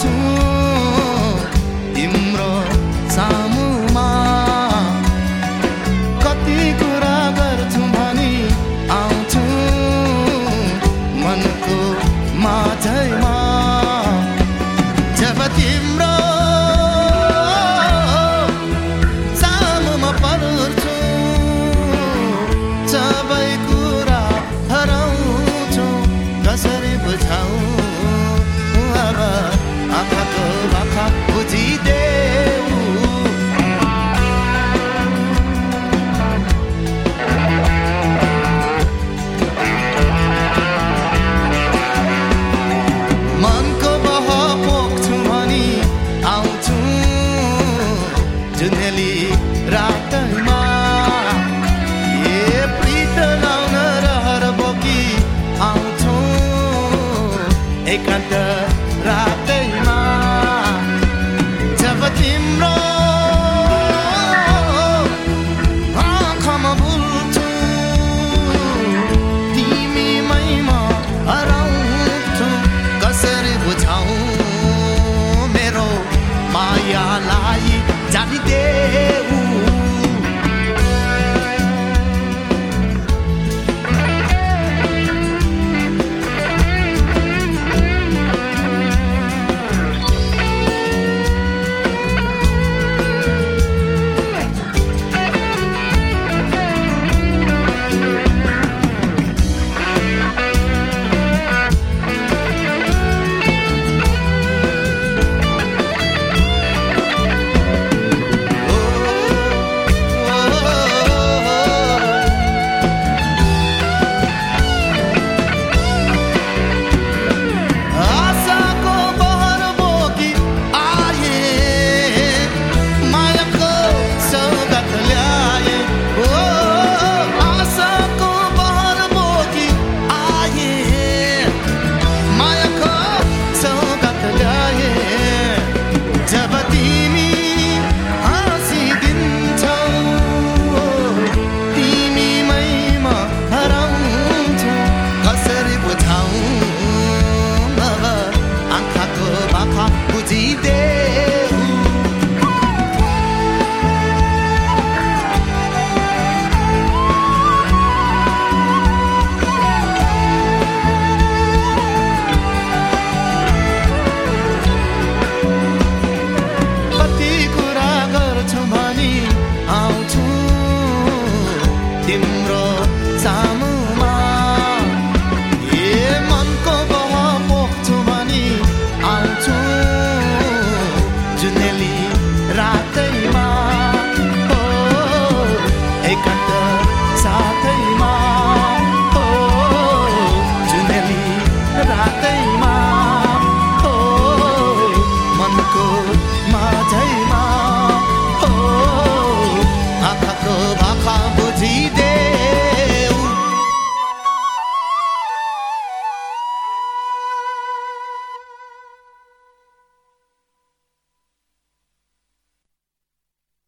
छु। तिम्रो सामुमा कति कुरा गर्छु भने आउँछु। मनको माझै they can かとバカ無事で